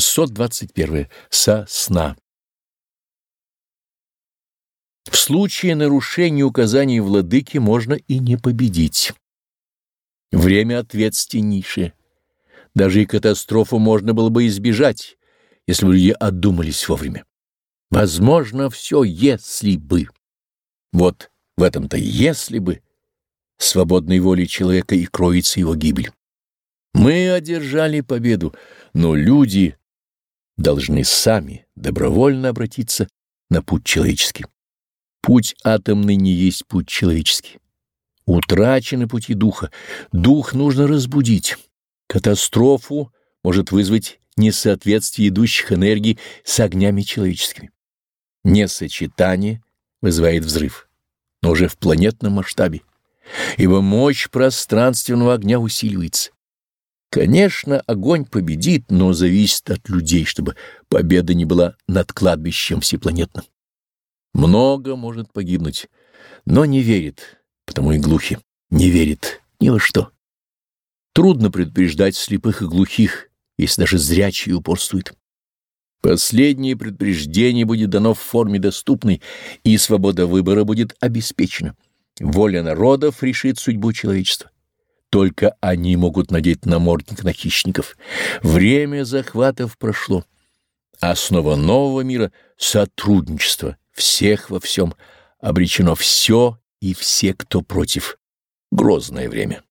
621. Со сна. В случае нарушения указаний владыки можно и не победить. Время ответственнейшее. Даже и катастрофу можно было бы избежать, если бы люди отдумались вовремя. Возможно, все, если бы. Вот в этом-то «если бы» свободной воли человека и кроется его гибель. Мы одержали победу, но люди должны сами добровольно обратиться на путь человеческий. Путь атомный не есть путь человеческий. Утрачены пути духа. Дух нужно разбудить. Катастрофу может вызвать несоответствие идущих энергий с огнями человеческими. Несочетание вызывает взрыв, но уже в планетном масштабе, ибо мощь пространственного огня усиливается. Конечно, огонь победит, но зависит от людей, чтобы победа не была над кладбищем всепланетным. Много может погибнуть, но не верит, потому и глухи, не верит ни во что. Трудно предупреждать слепых и глухих, если даже зрячие упорствуют. Последнее предупреждение будет дано в форме доступной, и свобода выбора будет обеспечена. Воля народов решит судьбу человечества. Только они могут надеть намордник на хищников. Время захватов прошло. Основа нового мира — сотрудничество всех во всем. Обречено все и все, кто против. Грозное время.